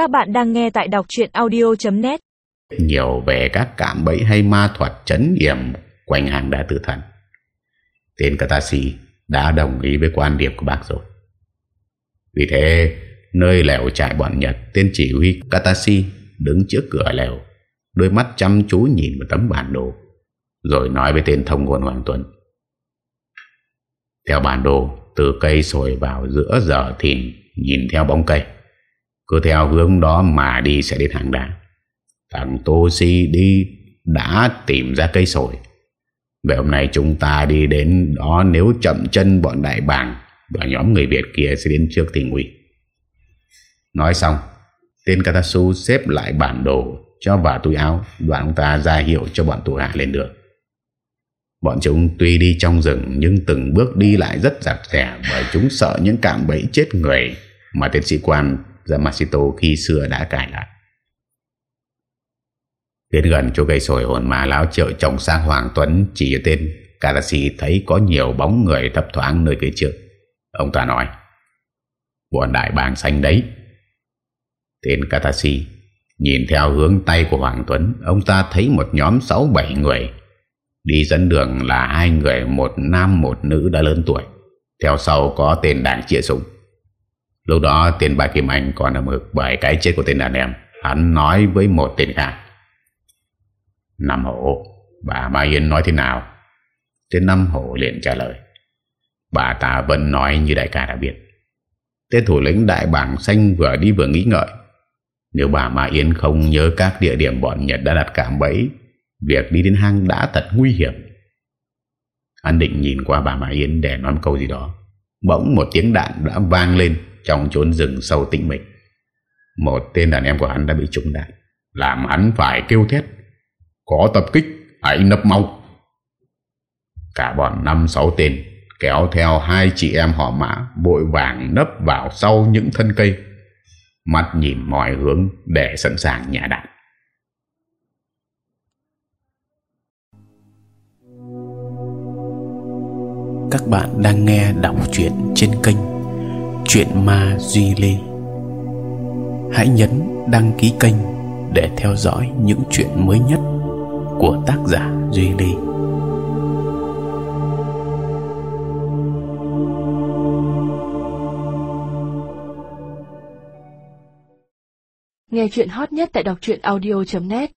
Các bạn đang nghe tại đọc chuyện audio.net Nhiều về các cảm bẫy hay ma thuật chấn yểm quanh hàng đá tử thần. Tên Katashi đã đồng ý với quan điểm của bác rồi. Vì thế, nơi lều trại bọn Nhật, tên chỉ huy Katashi đứng trước cửa lều, đôi mắt chăm chú nhìn vào tấm bản đồ, rồi nói với tên thông ngôn Hoàng Tuấn. Theo bản đồ, từ cây sồi vào giữa giờ thìn nhìn theo bóng cây. Cứ theo hướng đó mà đi sẽ đến hàng đá. Thằng Tô Si đi đã tìm ra cây sồi. Vậy hôm nay chúng ta đi đến đó nếu chậm chân bọn đại bàng và nhóm người Việt kia sẽ đến trước tình nguy. Nói xong, tên Katasu xếp lại bản đồ cho vào túi áo, đoạn ông ta ra hiệu cho bọn tù hạ lên đường. Bọn chúng tuy đi trong rừng nhưng từng bước đi lại rất giặc rẻ bởi chúng sợ những cạm bẫy chết người mà tên sĩ quan Yamashito khi xưa đã cài lại. Đến gần chỗ cây sồi hồn mà lão triệu chồng sang Hoàng Tuấn chỉ cho tên Karashi thấy có nhiều bóng người thấp thoáng nơi phía trước. Ông ta nói Bọn đại bàng xanh đấy Tên Katashi Nhìn theo hướng tay của Hoàng Tuấn, Ông ta thấy một nhóm 6-7 người Đi dẫn đường là hai người, Một nam một nữ đã lớn tuổi Theo sau có tên đảng chia súng Lúc đó tên ba Kim Anh còn ở mực Bởi cái chết của tên đàn em, Hắn nói với một tên khác. Năm hổ, Bà Mai Yên nói thế nào? Tên Năm hổ liền trả lời. Bà ta vẫn nói như đại ca đã biết. Tên thủ lĩnh đại bảng xanh vừa đi vừa nghĩ ngợi. Nếu bà Mai Yên không nhớ các địa điểm bọn Nhật đã đặt cảm bẫy, Việc đi đến hang đã thật nguy hiểm. Hắn định nhìn qua bà Mai Yên để nói một câu gì đó. Bỗng một tiếng đạn đã vang lên. Trong chốn rừng sâu tĩnh mịch. Một tên đàn em của hắn đã bị trúng đạn, Làm hắn phải kêu thét, Có tập kích, Hãy nấp mau. Cả bọn năm sáu tên Kéo theo hai chị em họ mã Bội vàng nấp vào sau những thân cây, Mắt nhìn mọi hướng Để sẵn sàng nhả đạn. Các bạn đang nghe đọc truyện trên kênh Chuyện Ma Duy Lê. Hãy nhấn đăng ký kênh để theo dõi những chuyện mới nhất của tác giả Duy Lê. Nghe chuyện hot nhất tại đọc truyện audio.net